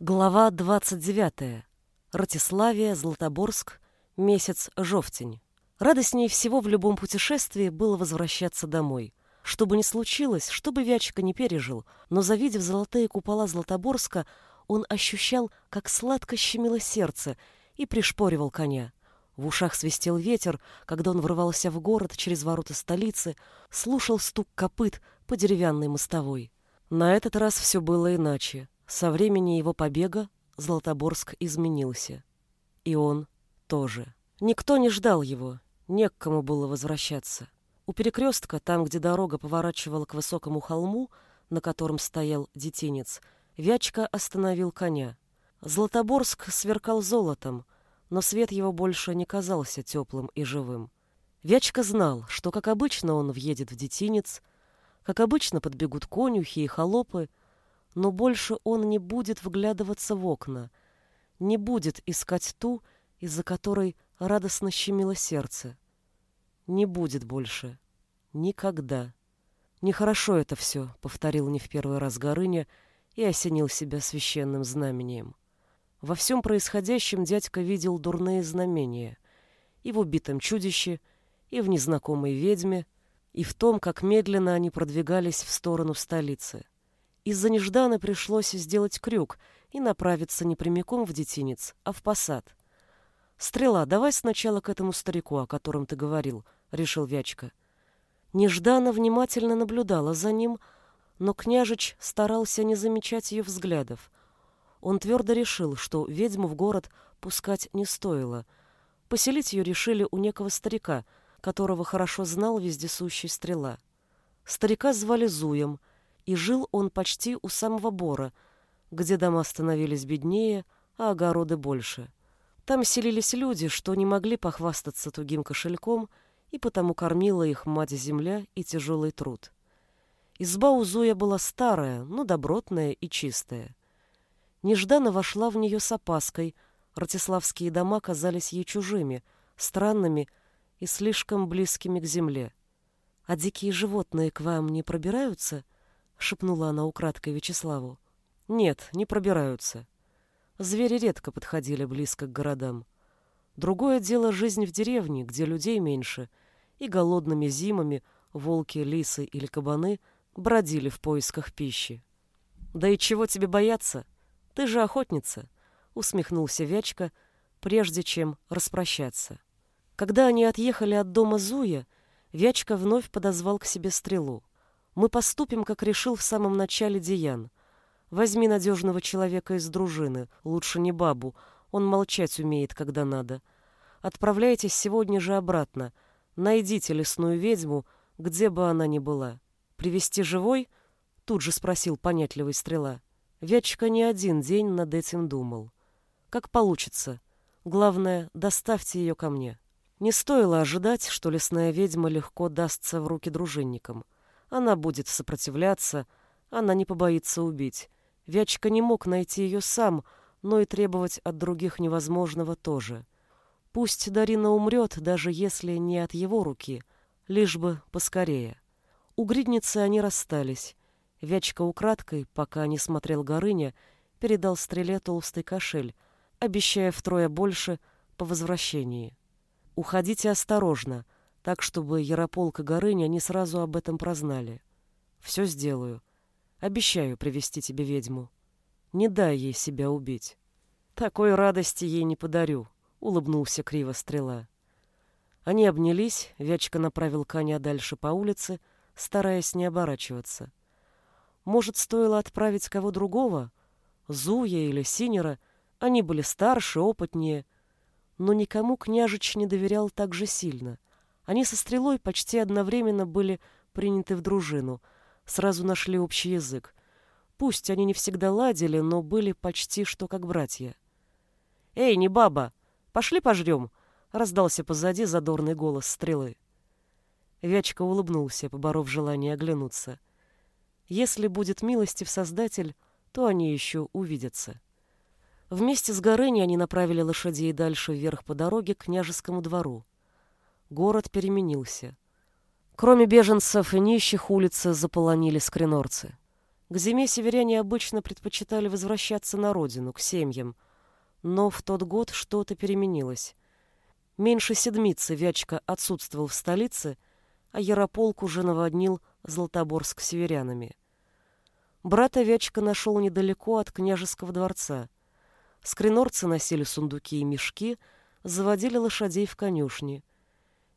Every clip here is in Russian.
Глава 29. Ратиславия, Златоборск, месяц жовтень. Радостнее всего в любом путешествии было возвращаться домой. Что бы ни случилось, что бы Вячка не пережил, но завидев золотые купола Златоборска, он ощущал, как сладко щемило сердце, и пришпоривал коня. В ушах свистел ветер, когда он врывался в город через ворота столицы, слушал стук копыт по деревянной мостовой. На этот раз все было иначе. Со времени его побега Златоборск изменился. И он тоже. Никто не ждал его, не к кому было возвращаться. У перекрестка, там, где дорога поворачивала к высокому холму, на котором стоял детинец, Вячка остановил коня. Златоборск сверкал золотом, но свет его больше не казался теплым и живым. Вячка знал, что, как обычно, он въедет в детинец, как обычно подбегут конюхи и холопы, но больше он не будет вглядываться в окна, не будет искать ту, из-за которой радостно щемило сердце. Не будет больше. Никогда. Нехорошо это все, повторил не в первый раз Горыня и осенил себя священным знамением. Во всем происходящем дядька видел дурные знамения. И в убитом чудище, и в незнакомой ведьме, и в том, как медленно они продвигались в сторону столицы. Из-за неждана пришлось сделать крюк и направиться не прямиком в детинец, а в посад. «Стрела, давай сначала к этому старику, о котором ты говорил», — решил Вячка. Неждана внимательно наблюдала за ним, но княжич старался не замечать ее взглядов. Он твердо решил, что ведьму в город пускать не стоило. Поселить ее решили у некого старика, которого хорошо знал вездесущий стрела. Старика звали Зуем, и жил он почти у самого Бора, где дома становились беднее, а огороды больше. Там селились люди, что не могли похвастаться тугим кошельком, и потому кормила их мать-земля и тяжелый труд. Изба у Зуя была старая, но добротная и чистая. Нежданно вошла в нее с опаской, ратиславские дома казались ей чужими, странными и слишком близкими к земле. «А дикие животные к вам не пробираются?» — шепнула она украдкой Вячеславу. «Нет, не пробираются. Звери редко подходили близко к городам. Другое дело жизнь в деревне, где людей меньше, и голодными зимами волки, лисы или кабаны бродили в поисках пищи. «Да и чего тебе бояться? Ты же охотница!» — усмехнулся Вячка, прежде чем распрощаться. Когда они отъехали от дома Зуя, Вячка вновь подозвал к себе стрелу. Мы поступим, как решил в самом начале Деян. Возьми надежного человека из дружины, лучше не бабу, он молчать умеет, когда надо. Отправляйтесь сегодня же обратно. Найдите лесную ведьму, где бы она ни была. Привести живой? Тут же спросил понятливый стрела. Вячка не один день над этим думал. Как получится. Главное, доставьте ее ко мне. Не стоило ожидать, что лесная ведьма легко дастся в руки дружинникам. Она будет сопротивляться, она не побоится убить. Вячка не мог найти ее сам, но и требовать от других невозможного тоже. Пусть Дарина умрет, даже если не от его руки, лишь бы поскорее. У гридницы они расстались. Вячка украдкой, пока не смотрел Горыня, передал стреле толстый кошель, обещая втрое больше по возвращении. «Уходите осторожно», — так, чтобы Ярополк и Горыня не сразу об этом прознали. Все сделаю. Обещаю привести тебе ведьму. Не дай ей себя убить. Такой радости ей не подарю, улыбнулся криво стрела. Они обнялись, Вячка направил коня дальше по улице, стараясь не оборачиваться. Может, стоило отправить кого другого? Зуя или Синера? Они были старше, опытнее. Но никому княжич не доверял так же сильно — они со стрелой почти одновременно были приняты в дружину, сразу нашли общий язык. Пусть они не всегда ладили, но были почти что как братья. «Эй, не баба! Пошли пожрем!» — раздался позади задорный голос стрелы. Вячка улыбнулся, поборов желание оглянуться. Если будет милостив Создатель, то они еще увидятся. Вместе с Горыней они направили лошадей дальше вверх по дороге к княжескому двору. Город переменился. Кроме беженцев и нищих улицы заполонили скринорцы. К зиме северяне обычно предпочитали возвращаться на родину, к семьям. Но в тот год что-то переменилось. Меньше седмицы Вячка отсутствовал в столице, а Ярополк уже наводнил Златоборск северянами. Брата Вячка нашел недалеко от княжеского дворца. Скринорцы носили сундуки и мешки, заводили лошадей в конюшни.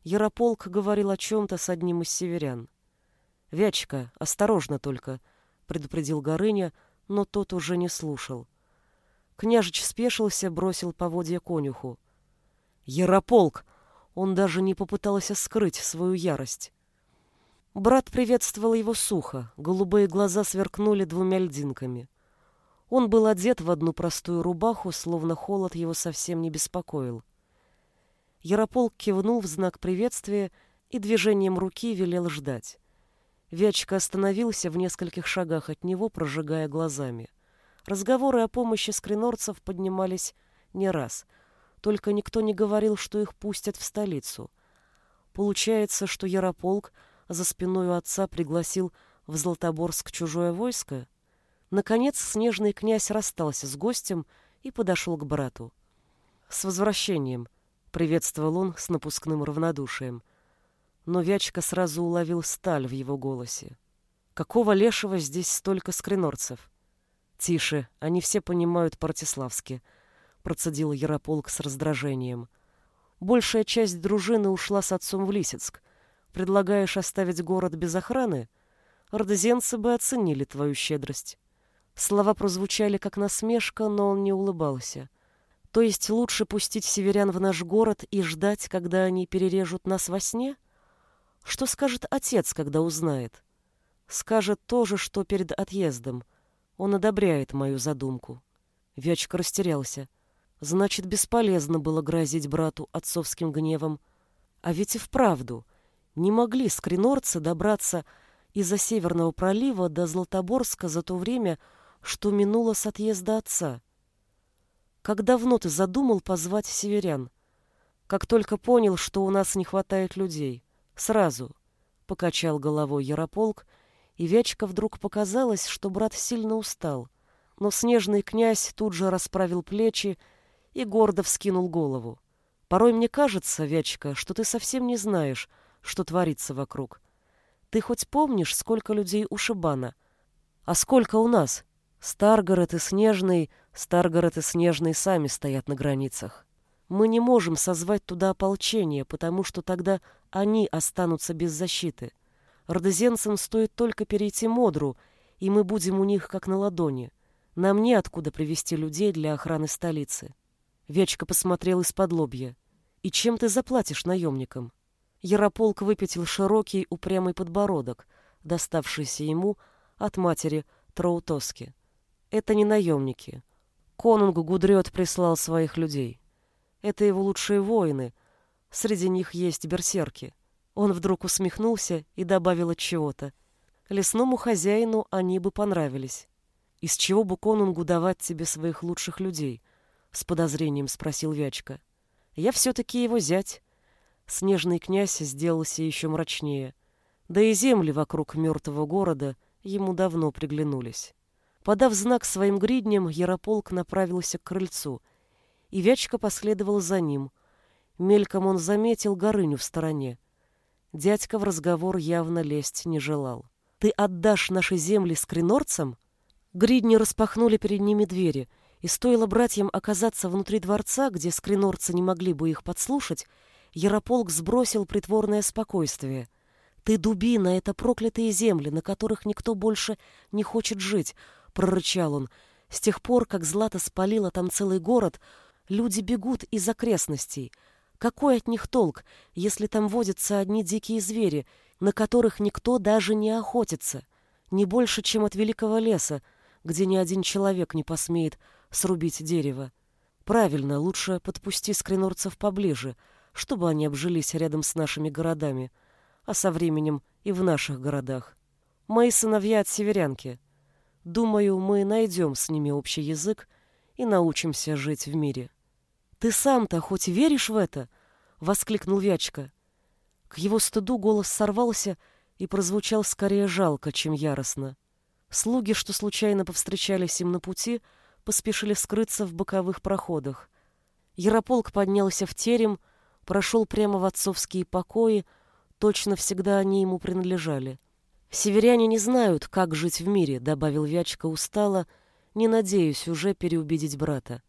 Ярополк говорил о чем-то с одним из северян. «Вячка, осторожно только!» — предупредил Горыня, но тот уже не слушал. Княжич спешился, бросил поводья конюху. «Ярополк!» Он даже не попытался скрыть свою ярость. Брат приветствовал его сухо, голубые глаза сверкнули двумя льдинками. Он был одет в одну простую рубаху, словно холод его совсем не беспокоил. Ярополк кивнул в знак приветствия и движением руки велел ждать. Вячка остановился в нескольких шагах от него, прожигая глазами. Разговоры о помощи скринорцев поднимались не раз, только никто не говорил, что их пустят в столицу. Получается, что Ярополк за спиной у отца пригласил в Златоборск чужое войско? Наконец снежный князь расстался с гостем и подошел к брату. «С возвращением!» — приветствовал он с напускным равнодушием но Вячка сразу уловил сталь в его голосе. Какого лешего здесь столько скринорцев? Тише, они все понимают по-ратиславски, процедил Ярополк с раздражением. Большая часть дружины ушла с отцом в Лисицк. Предлагаешь оставить город без охраны? Родозенцы бы оценили твою щедрость. Слова прозвучали как насмешка, но он не улыбался. То есть лучше пустить северян в наш город и ждать, когда они перережут нас во сне? — что скажет отец, когда узнает? Скажет то же, что перед отъездом. Он одобряет мою задумку. Вячка растерялся. Значит, бесполезно было грозить брату отцовским гневом. А ведь и вправду не могли скринорцы добраться из-за Северного пролива до Златоборска за то время, что минуло с отъезда отца. Как давно ты задумал позвать северян? Как только понял, что у нас не хватает людей. Сразу, покачал головой Ярополк, и Вячка вдруг показалось, что брат сильно устал. Но снежный князь тут же расправил плечи и гордо вскинул голову. Порой мне кажется, Вячка, что ты совсем не знаешь, что творится вокруг. Ты хоть помнишь, сколько людей у Шибана? А сколько у нас? Старгород и Снежный, Старгород и Снежный сами стоят на границах. Мы не можем созвать туда ополчение, потому что тогда они останутся без защиты. Родозенцам стоит только перейти Модру, и мы будем у них как на ладони. Нам неоткуда привести людей для охраны столицы. Вечка посмотрел из-под лобья. И чем ты заплатишь наемникам? Ярополк выпятил широкий упрямый подбородок, доставшийся ему от матери Троутоски. Это не наемники. Конунг Гудрет прислал своих людей. Это его лучшие воины. Среди них есть берсерки. Он вдруг усмехнулся и добавил от чего-то. Лесному хозяину они бы понравились. Из чего бы конунгу давать тебе своих лучших людей? С подозрением спросил Вячка. Я все-таки его зять. Снежный князь сделался еще мрачнее. Да и земли вокруг мертвого города ему давно приглянулись. Подав знак своим гридням, Ярополк направился к крыльцу — и Вячка последовал за ним. Мельком он заметил Горыню в стороне. Дядька в разговор явно лезть не желал. «Ты отдашь наши земли скринорцам?» Гридни распахнули перед ними двери, и стоило братьям оказаться внутри дворца, где скринорцы не могли бы их подслушать, Ярополк сбросил притворное спокойствие. «Ты дубина, это проклятые земли, на которых никто больше не хочет жить», — прорычал он. «С тех пор, как Злата спалила там целый город, Люди бегут из окрестностей. Какой от них толк, если там водятся одни дикие звери, на которых никто даже не охотится? Не больше, чем от великого леса, где ни один человек не посмеет срубить дерево. Правильно, лучше подпусти скринорцев поближе, чтобы они обжились рядом с нашими городами, а со временем и в наших городах. Мои сыновья от северянки. Думаю, мы найдем с ними общий язык и научимся жить в мире. Ты сам-то хоть веришь в это? воскликнул Вячка. К его стыду голос сорвался и прозвучал скорее жалко, чем яростно. Слуги, что случайно повстречались им на пути, поспешили скрыться в боковых проходах. Ярополк поднялся в терем, прошел прямо в отцовские покои, точно всегда они ему принадлежали. «Северяне не знают, как жить в мире», — добавил Вячка устало, не надеюсь уже переубедить брата.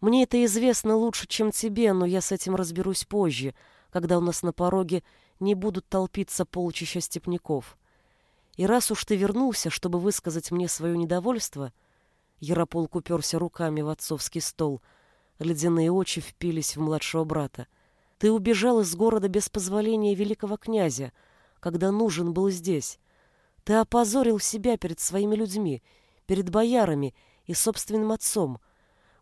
«Мне это известно лучше, чем тебе, но я с этим разберусь позже, когда у нас на пороге не будут толпиться полчища степняков. И раз уж ты вернулся, чтобы высказать мне свое недовольство, Ярополк уперся руками в отцовский стол, ледяные очи впились в младшего брата. Ты убежал из города без позволения великого князя, когда нужен был здесь. Ты опозорил себя перед своими людьми, перед боярами и собственным отцом.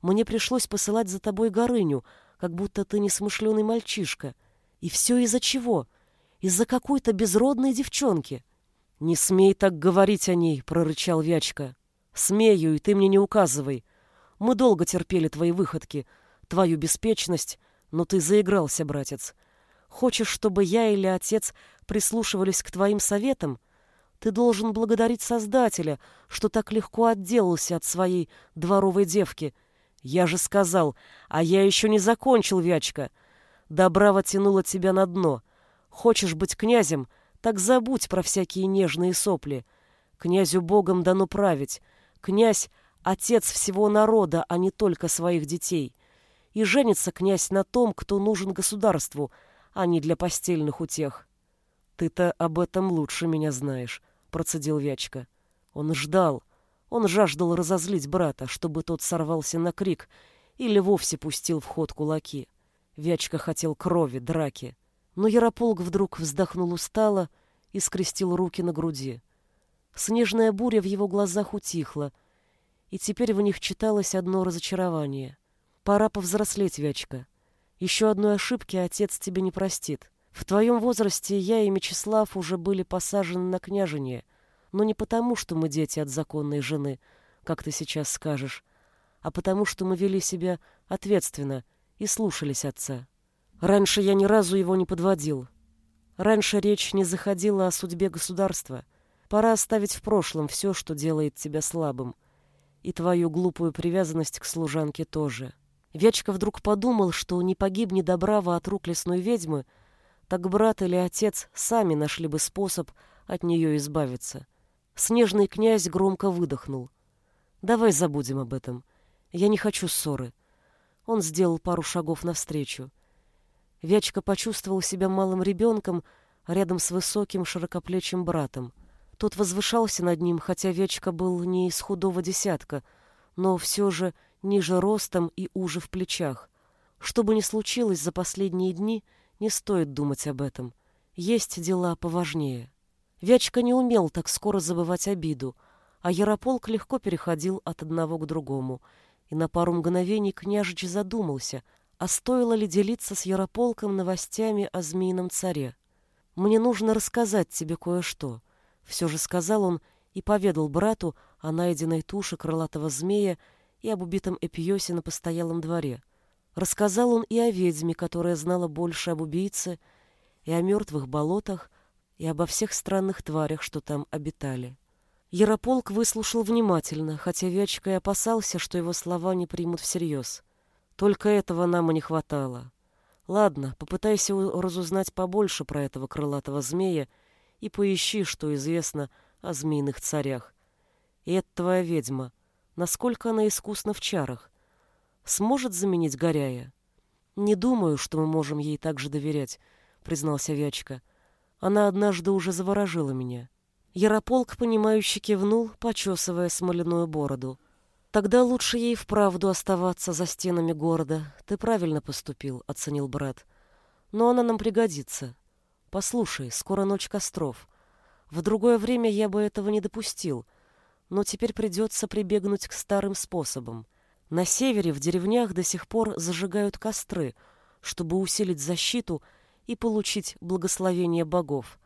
Мне пришлось посылать за тобой Горыню, как будто ты несмышленый мальчишка. И все из-за чего? Из-за какой-то безродной девчонки. «Не смей так говорить о ней», — прорычал Вячка. «Смею, и ты мне не указывай. Мы долго терпели твои выходки, твою беспечность, но ты заигрался, братец. Хочешь, чтобы я или отец прислушивались к твоим советам? Ты должен благодарить Создателя, что так легко отделался от своей дворовой девки. Я же сказал, а я еще не закончил, Вячка. Добрава тянула тебя на дно. Хочешь быть князем — так забудь про всякие нежные сопли. Князю Богом дано править. Князь — отец всего народа, а не только своих детей. И женится князь на том, кто нужен государству, а не для постельных утех. «Ты-то об этом лучше меня знаешь», — процедил Вячка. Он ждал. Он жаждал разозлить брата, чтобы тот сорвался на крик или вовсе пустил в ход кулаки. Вячка хотел крови, драки. Но Ярополк вдруг вздохнул устало и скрестил руки на груди. Снежная буря в его глазах утихла, и теперь в них читалось одно разочарование. «Пора повзрослеть, Вячка. Еще одной ошибки отец тебе не простит. В твоем возрасте я и Мечислав уже были посажены на княжение, но не потому, что мы дети от законной жены, как ты сейчас скажешь, а потому, что мы вели себя ответственно и слушались отца. Раньше я ни разу его не подводил. Раньше речь не заходила о судьбе государства. Пора оставить в прошлом все, что делает тебя слабым. И твою глупую привязанность к служанке тоже. Вячка вдруг подумал, что не погибни Добрава от рук лесной ведьмы, так брат или отец сами нашли бы способ от нее избавиться. Снежный князь громко выдохнул. «Давай забудем об этом. Я не хочу ссоры». Он сделал пару шагов навстречу. Вячка почувствовал себя малым ребенком рядом с высоким широкоплечим братом. Тот возвышался над ним, хотя Вячка был не из худого десятка, но все же ниже ростом и уже в плечах. Что бы ни случилось за последние дни, не стоит думать об этом. Есть дела поважнее. Вячка не умел так скоро забывать обиду, а Ярополк легко переходил от одного к другому, и на пару мгновений княжич задумался — а стоило ли делиться с Ярополком новостями о змеином царе? «Мне нужно рассказать тебе кое-что», — все же сказал он и поведал брату о найденной туше крылатого змея и об убитом Эпиосе на постоялом дворе. Рассказал он и о ведьме, которая знала больше об убийце, и о мертвых болотах, и обо всех странных тварях, что там обитали. Ярополк выслушал внимательно, хотя Вячка и опасался, что его слова не примут всерьез. Только этого нам и не хватало. Ладно, попытайся разузнать побольше про этого крылатого змея и поищи, что известно о змеиных царях. И это твоя ведьма. Насколько она искусна в чарах? Сможет заменить Горяя? Не думаю, что мы можем ей так же доверять, признался Вячка. Она однажды уже заворожила меня. Ярополк, понимающе кивнул, почесывая смоляную бороду. Тогда лучше ей вправду оставаться за стенами города. Ты правильно поступил, оценил брат. Но она нам пригодится. Послушай, скоро ночь костров. В другое время я бы этого не допустил, но теперь придется прибегнуть к старым способам. На севере в деревнях до сих пор зажигают костры, чтобы усилить защиту и получить благословение богов.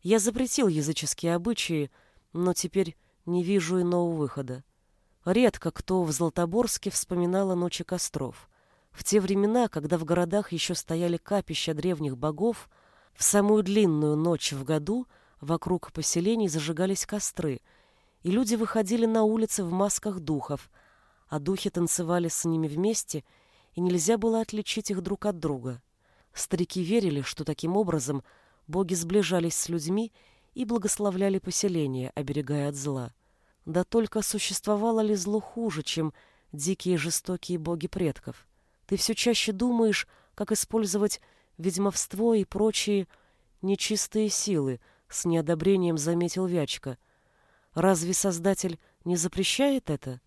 Я запретил языческие обычаи, но теперь не вижу иного выхода. Редко кто в Златоборске вспоминал о ночи костров. В те времена, когда в городах еще стояли капища древних богов, в самую длинную ночь в году вокруг поселений зажигались костры, и люди выходили на улицы в масках духов, а духи танцевали с ними вместе, и нельзя было отличить их друг от друга. Старики верили, что таким образом боги сближались с людьми и благословляли поселение, оберегая от зла. Да только существовало ли зло хуже, чем дикие жестокие боги предков? Ты все чаще думаешь, как использовать ведьмовство и прочие нечистые силы, с неодобрением заметил Вячка. Разве Создатель не запрещает это?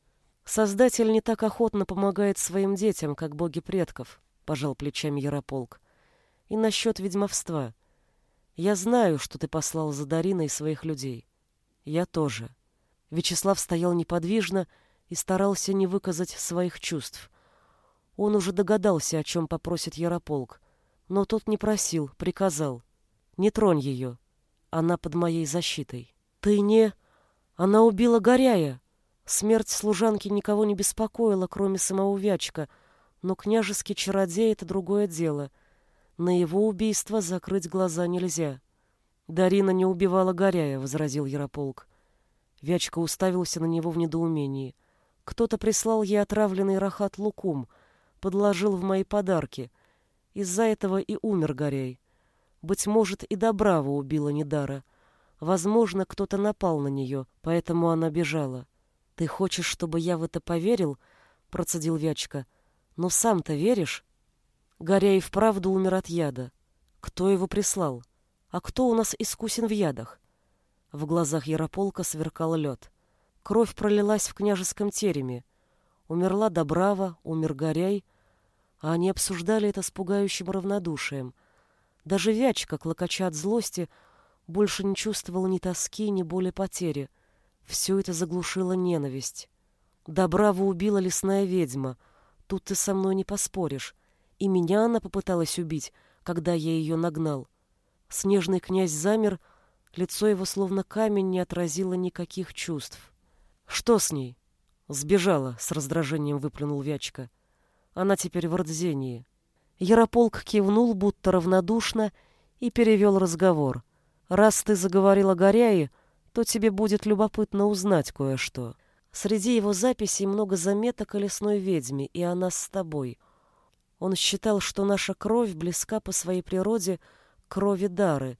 Создатель не так охотно помогает своим детям, как боги предков, пожал плечами Ярополк. И насчет ведьмовства. Я знаю, что ты послал за Дариной своих людей. Я тоже. Вячеслав стоял неподвижно и старался не выказать своих чувств. Он уже догадался, о чем попросит Ярополк, но тот не просил, приказал. «Не тронь ее. Она под моей защитой». «Ты не...» «Она убила Горяя!» Смерть служанки никого не беспокоила, кроме самого Вячка, но княжеский чародей — это другое дело. На его убийство закрыть глаза нельзя. «Дарина не убивала Горяя», — возразил Ярополк. Вячка уставился на него в недоумении. «Кто-то прислал ей отравленный рахат лукум, подложил в мои подарки. Из-за этого и умер Горяй. Быть может, и Добрава убила Недара. Возможно, кто-то напал на нее, поэтому она бежала. «Ты хочешь, чтобы я в это поверил?» — процедил Вячка. «Но сам-то веришь?» Горяй вправду умер от яда. Кто его прислал? А кто у нас искусен в ядах? В глазах Ярополка сверкал лед. Кровь пролилась в княжеском тереме. Умерла Добрава, умер Горяй, а они обсуждали это с пугающим равнодушием. Даже Вячка, клокоча от злости, больше не чувствовал ни тоски, ни боли потери. Все это заглушило ненависть. Добраву убила лесная ведьма. Тут ты со мной не поспоришь. И меня она попыталась убить, когда я ее нагнал. Снежный князь замер, — Лицо его словно камень не отразило никаких чувств. «Что с ней?» «Сбежала», — с раздражением выплюнул Вячка. «Она теперь в Ордзении». Ярополк кивнул, будто равнодушно, и перевел разговор. «Раз ты заговорил о Горяе, то тебе будет любопытно узнать кое-что. Среди его записей много заметок о лесной ведьме, и она с тобой. Он считал, что наша кровь близка по своей природе крови Дары,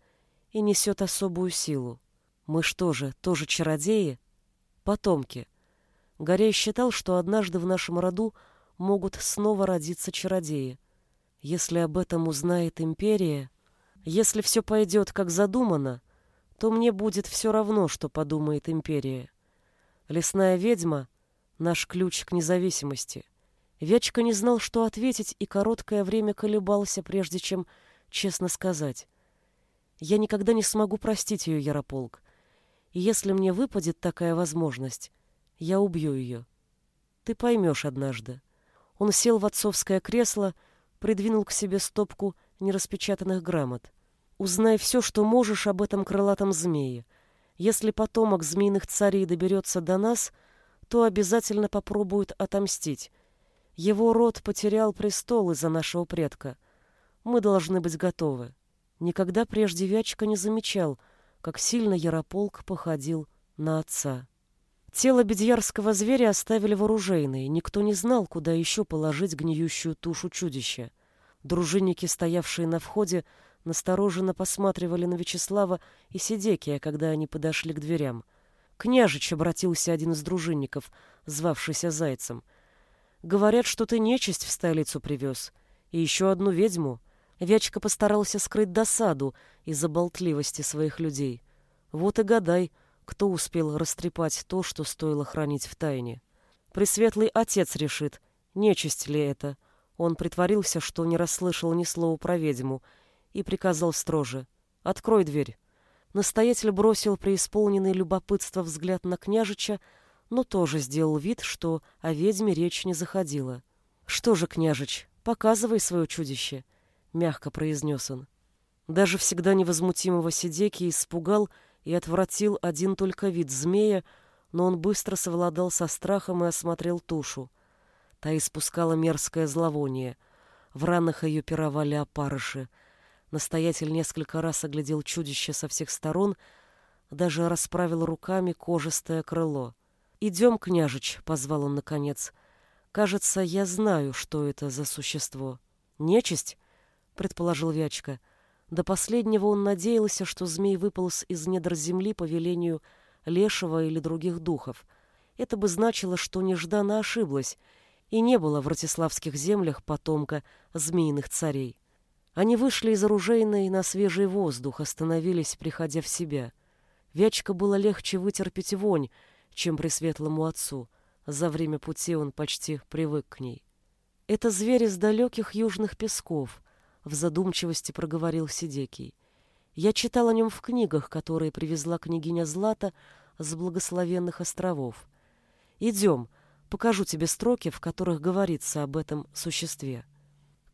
и несет особую силу. Мы что же, тоже чародеи? Потомки. Горей считал, что однажды в нашем роду могут снова родиться чародеи. Если об этом узнает империя, если все пойдет как задумано, то мне будет все равно, что подумает империя. Лесная ведьма — наш ключ к независимости. Вячка не знал, что ответить, и короткое время колебался, прежде чем честно сказать. Я никогда не смогу простить ее, Ярополк. И если мне выпадет такая возможность, я убью ее. Ты поймешь однажды. Он сел в отцовское кресло, придвинул к себе стопку нераспечатанных грамот. Узнай все, что можешь об этом крылатом змее. Если потомок змеиных царей доберется до нас, то обязательно попробует отомстить. Его род потерял престол из-за нашего предка. Мы должны быть готовы. Никогда прежде Вячка не замечал, как сильно Ярополк походил на отца. Тело бедьярского зверя оставили вооружейные, никто не знал, куда еще положить гниющую тушу чудища. Дружинники, стоявшие на входе, настороженно посматривали на Вячеслава и Сидекия, когда они подошли к дверям. «Княжич», — обратился один из дружинников, звавшийся Зайцем, — «говорят, что ты нечисть в столицу привез, и еще одну ведьму». Вячка постарался скрыть досаду из-за болтливости своих людей. Вот и гадай, кто успел растрепать то, что стоило хранить в тайне. Пресветлый отец решит, нечисть ли это. Он притворился, что не расслышал ни слова про ведьму, и приказал строже. «Открой дверь». Настоятель бросил преисполненный любопытство взгляд на княжича, но тоже сделал вид, что о ведьме речь не заходила. «Что же, княжич, показывай свое чудище», мягко произнес он. Даже всегда невозмутимого Сидеки испугал и отвратил один только вид змея, но он быстро совладал со страхом и осмотрел тушу. Та испускала мерзкое зловоние. В ранах ее пировали опарыши. Настоятель несколько раз оглядел чудище со всех сторон, даже расправил руками кожистое крыло. «Идем, княжич», — позвал он наконец. «Кажется, я знаю, что это за существо». «Нечисть?» — предположил Вячка. До последнего он надеялся, что змей выполз из недр земли по велению лешего или других духов. Это бы значило, что нежданно ошиблась, и не было в Ратиславских землях потомка змеиных царей. Они вышли из оружейной на свежий воздух, остановились, приходя в себя. Вячка было легче вытерпеть вонь, чем при светлому отцу. За время пути он почти привык к ней. Это зверь из далеких южных песков, в задумчивости проговорил Сидекий. Я читал о нем в книгах, которые привезла княгиня Злата с благословенных островов. Идем, покажу тебе строки, в которых говорится об этом существе.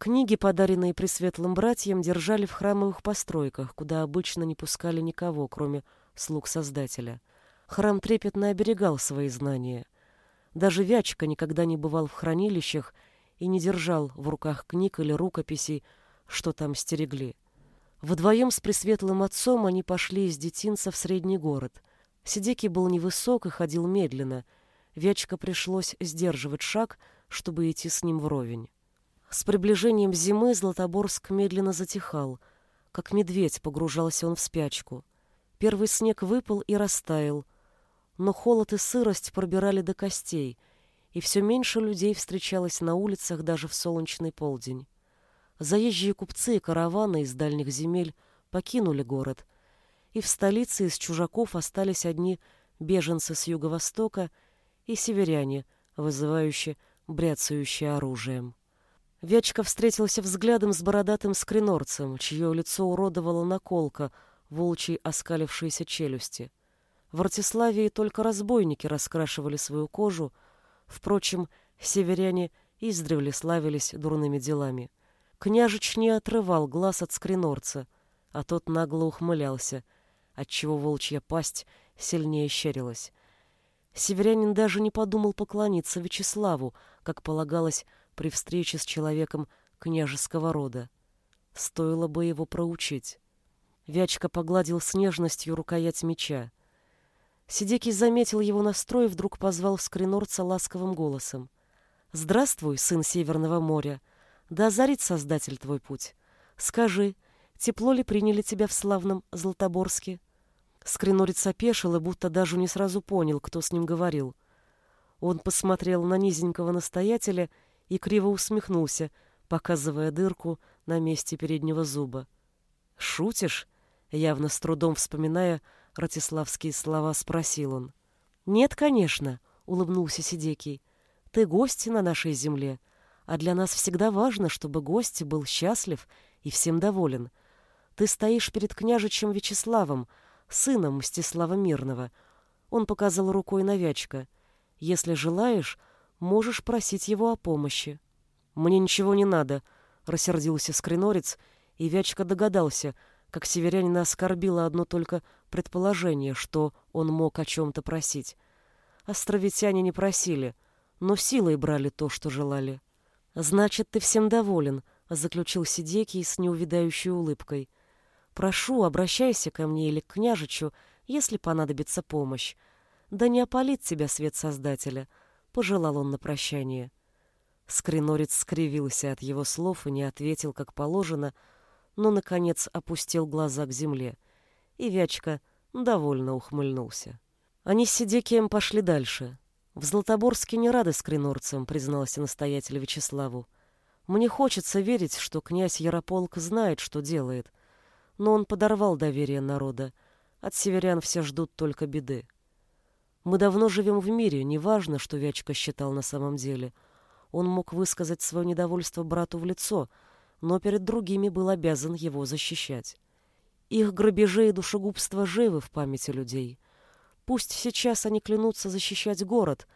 Книги, подаренные пресветлым братьям, держали в храмовых постройках, куда обычно не пускали никого, кроме слуг Создателя. Храм трепетно оберегал свои знания. Даже Вячка никогда не бывал в хранилищах и не держал в руках книг или рукописей, что там стерегли. Вдвоем с Пресветлым Отцом они пошли из детинца в средний город. Сидеки был невысок и ходил медленно. Вячка пришлось сдерживать шаг, чтобы идти с ним вровень. С приближением зимы Златоборск медленно затихал. Как медведь погружался он в спячку. Первый снег выпал и растаял, но холод и сырость пробирали до костей, и все меньше людей встречалось на улицах даже в солнечный полдень. Заезжие купцы и караваны из дальних земель покинули город, и в столице из чужаков остались одни беженцы с юго-востока и северяне, вызывающие бряцающие оружием. Вячка встретился взглядом с бородатым скринорцем, чье лицо уродовала наколка волчьей оскалившейся челюсти. В Артиславии только разбойники раскрашивали свою кожу, впрочем, северяне издревле славились дурными делами. Княжич не отрывал глаз от скринорца, а тот нагло ухмылялся, отчего волчья пасть сильнее щерилась. Северянин даже не подумал поклониться Вячеславу, как полагалось при встрече с человеком княжеского рода. Стоило бы его проучить. Вячка погладил с нежностью рукоять меча. Сидекий заметил его настрой и вдруг позвал скринорца ласковым голосом. «Здравствуй, сын Северного моря! Да озарит Создатель твой путь. Скажи, тепло ли приняли тебя в славном Златоборске?» Скринорец опешил и будто даже не сразу понял, кто с ним говорил. Он посмотрел на низенького настоятеля и криво усмехнулся, показывая дырку на месте переднего зуба. «Шутишь?» — явно с трудом вспоминая ратиславские слова, спросил он. «Нет, конечно», — улыбнулся Сидекий. «Ты гость на нашей земле, а для нас всегда важно, чтобы гость был счастлив и всем доволен. Ты стоишь перед княжичем Вячеславом, сыном Мстислава Мирного. Он показал рукой на Вячка. Если желаешь, можешь просить его о помощи. Мне ничего не надо, рассердился скринорец, и Вячка догадался, как северянина оскорбило одно только предположение, что он мог о чем-то просить. Островитяне не просили, но силой брали то, что желали. «Значит, ты всем доволен», — заключил Сидекий с неувидающей улыбкой. «Прошу, обращайся ко мне или к княжичу, если понадобится помощь. Да не опалит тебя свет Создателя», — пожелал он на прощание. Скринорец скривился от его слов и не ответил, как положено, но, наконец, опустил глаза к земле. И Вячка довольно ухмыльнулся. Они с Сидекием пошли дальше. В Златоборске не рады скринорцам, признался настоятель Вячеславу. Мне хочется верить, что князь Ярополк знает, что делает, но он подорвал доверие народа. От северян все ждут только беды. Мы давно живем в мире, неважно, что Вячка считал на самом деле. Он мог высказать свое недовольство брату в лицо, но перед другими был обязан его защищать. Их грабежи и душегубство живы в памяти людей — Пусть сейчас они клянутся защищать город,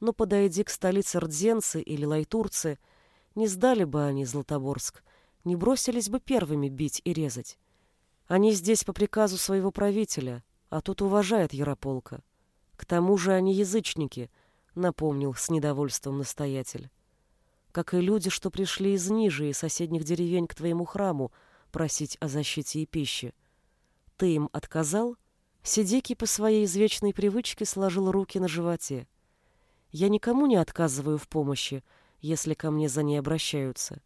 но подойди к столице Рдзенцы или Лайтурцы, не сдали бы они Златоборск, не бросились бы первыми бить и резать. Они здесь по приказу своего правителя, а тут уважают Ярополка. К тому же они язычники, напомнил с недовольством настоятель. Как и люди, что пришли из Нижи и соседних деревень к твоему храму просить о защите и пище. Ты им отказал? Сидеки по своей извечной привычке сложил руки на животе. Я никому не отказываю в помощи, если ко мне за ней обращаются.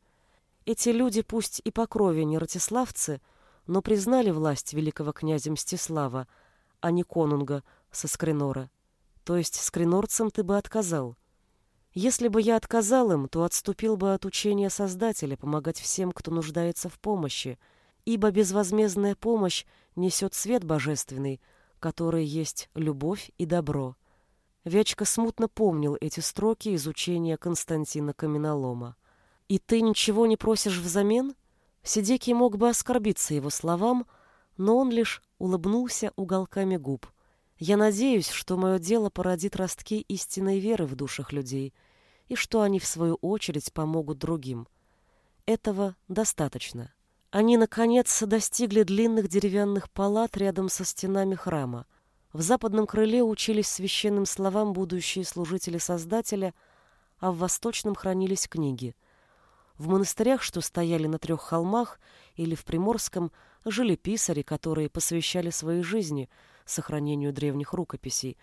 Эти люди, пусть и по крови не ратиславцы, но признали власть великого князя Мстислава, а не конунга со Скринора. То есть скринорцам ты бы отказал. Если бы я отказал им, то отступил бы от учения Создателя помогать всем, кто нуждается в помощи, ибо безвозмездная помощь несет свет божественный, который есть любовь и добро. Вячка смутно помнил эти строки из учения Константина Каменолома. «И ты ничего не просишь взамен?» Сидекий мог бы оскорбиться его словам, но он лишь улыбнулся уголками губ. «Я надеюсь, что мое дело породит ростки истинной веры в душах людей, и что они, в свою очередь, помогут другим. Этого достаточно». Они, наконец, достигли длинных деревянных палат рядом со стенами храма. В западном крыле учились священным словам будущие служители Создателя, а в восточном хранились книги. В монастырях, что стояли на трех холмах, или в Приморском, жили писари, которые посвящали своей жизни сохранению древних рукописей.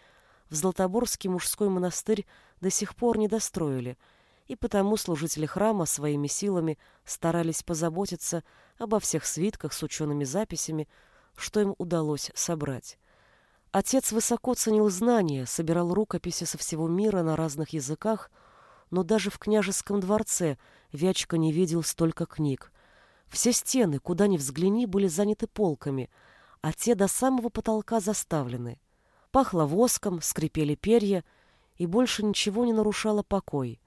В Златоборский мужской монастырь до сих пор не достроили – и потому служители храма своими силами старались позаботиться обо всех свитках с учеными записями, что им удалось собрать. Отец высоко ценил знания, собирал рукописи со всего мира на разных языках, но даже в княжеском дворце Вячка не видел столько книг. Все стены, куда ни взгляни, были заняты полками, а те до самого потолка заставлены. Пахло воском, скрипели перья, и больше ничего не нарушало покой.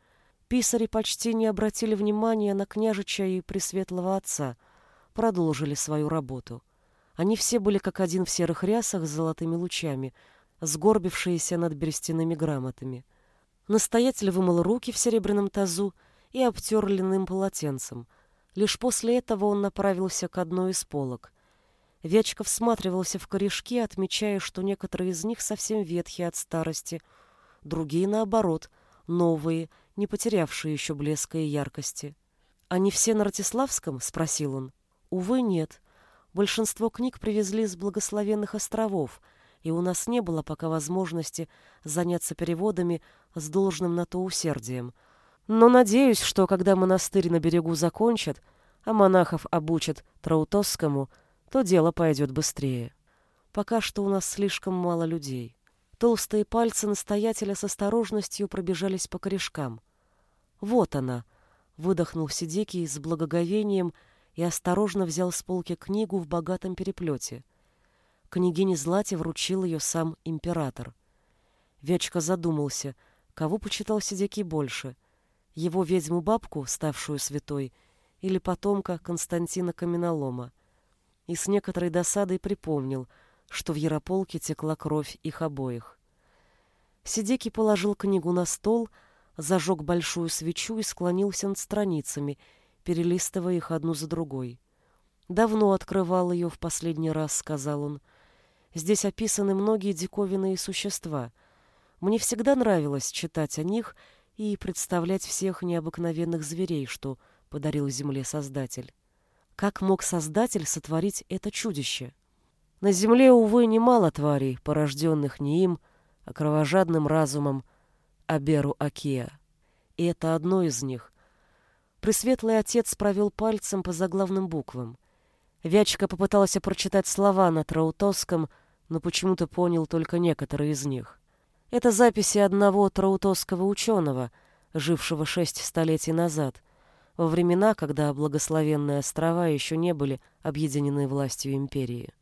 Писари почти не обратили внимания на княжича и пресветлого отца, продолжили свою работу. Они все были как один в серых рясах с золотыми лучами, сгорбившиеся над берестяными грамотами. Настоятель вымыл руки в серебряном тазу и обтер льняным полотенцем. Лишь после этого он направился к одной из полок. Вячка всматривался в корешки, отмечая, что некоторые из них совсем ветхие от старости, другие, наоборот, новые — не потерявшие еще блеска и яркости. «Они все на Ратиславском?» — спросил он. «Увы, нет. Большинство книг привезли с благословенных островов, и у нас не было пока возможности заняться переводами с должным на то усердием. Но надеюсь, что когда монастырь на берегу закончат, а монахов обучат Траутосскому, то дело пойдет быстрее. Пока что у нас слишком мало людей». Толстые пальцы настоятеля с осторожностью пробежались по корешкам. «Вот она!» — выдохнул Сидекий с благоговением и осторожно взял с полки книгу в богатом переплете. Княгине Злате вручил ее сам император. Вячка задумался, кого почитал Сидекий больше — его ведьму-бабку, ставшую святой, или потомка Константина Каменолома. И с некоторой досадой припомнил — что в Ярополке текла кровь их обоих. Сидеки положил книгу на стол, зажег большую свечу и склонился над страницами, перелистывая их одну за другой. «Давно открывал ее в последний раз», — сказал он. «Здесь описаны многие диковинные существа. Мне всегда нравилось читать о них и представлять всех необыкновенных зверей, что подарил земле Создатель. Как мог Создатель сотворить это чудище?» На земле, увы, немало тварей, порожденных не им, а кровожадным разумом Аберу Акия. И это одно из них. Пресветлый отец провел пальцем по заглавным буквам. Вячка попытался прочитать слова на траутосском, но почему-то понял только некоторые из них. Это записи одного траутосского ученого, жившего шесть столетий назад, во времена, когда благословенные острова еще не были объединены властью империи.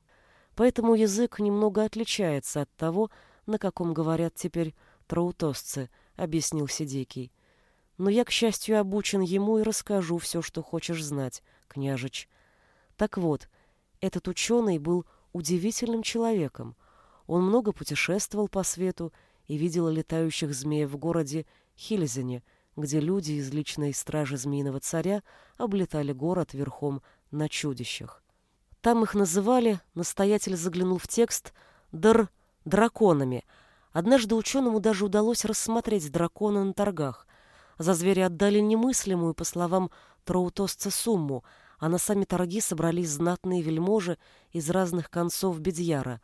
Поэтому язык немного отличается от того, на каком говорят теперь траутосцы, объяснил Сидикий. Но я, к счастью, обучен ему и расскажу все, что хочешь знать, княжич. Так вот, этот ученый был удивительным человеком. Он много путешествовал по свету и видел летающих змеев в городе Хильзене, где люди из личной стражи Змеиного царя облетали город верхом на чудищах. Там их называли, настоятель заглянул в текст, др драконами. Однажды ученому даже удалось рассмотреть дракона на торгах. За зверя отдали немыслимую, по словам троутосца, сумму, а на сами торги собрались знатные вельможи из разных концов Бедьяра.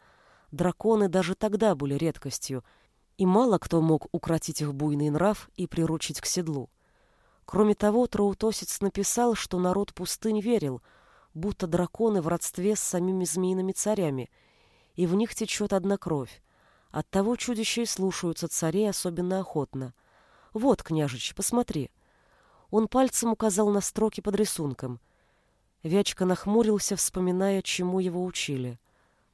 Драконы даже тогда были редкостью, и мало кто мог укротить их буйный нрав и приручить к седлу. Кроме того, Троутосец написал, что народ пустынь верил, будто драконы в родстве с самими змеиными царями, и в них течет одна кровь. Оттого чудища и слушаются царей особенно охотно. Вот, княжич, посмотри. Он пальцем указал на строки под рисунком. Вячка нахмурился, вспоминая, чему его учили.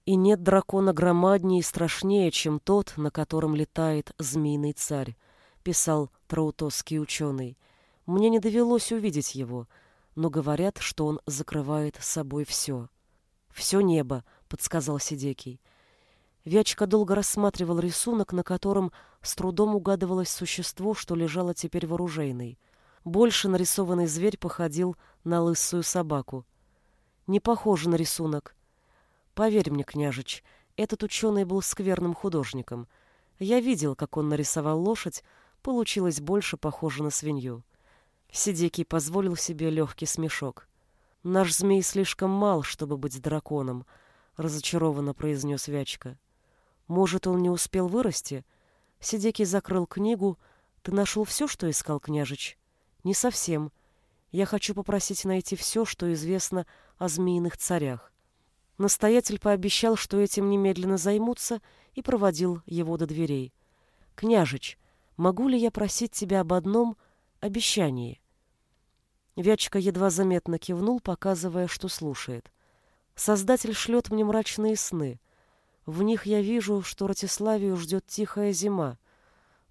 И нет дракона громаднее и страшнее, чем тот, на котором летает змеиный царь, писал траутосский ученый. Мне не довелось увидеть его, но говорят, что он закрывает собой все. «Все небо», — подсказал Сидекий. Вячка долго рассматривал рисунок, на котором с трудом угадывалось существо, что лежало теперь в оружейной. Больше нарисованный зверь походил на лысую собаку. Не похоже на рисунок. Поверь мне, княжич, этот ученый был скверным художником. Я видел, как он нарисовал лошадь, получилось больше похоже на свинью. Сидекий позволил себе легкий смешок. «Наш змей слишком мал, чтобы быть драконом», — разочарованно произнес Вячка. «Может, он не успел вырасти?» Сидекий закрыл книгу. «Ты нашел все, что искал, княжич?» «Не совсем. Я хочу попросить найти все, что известно о змеиных царях. Настоятель пообещал, что этим немедленно займутся, и проводил его до дверей. «Княжич, могу ли я просить тебя об одном обещании?» Вячка едва заметно кивнул, показывая, что слушает. «Создатель шлет мне мрачные сны. В них я вижу, что Ратиславию ждет тихая зима,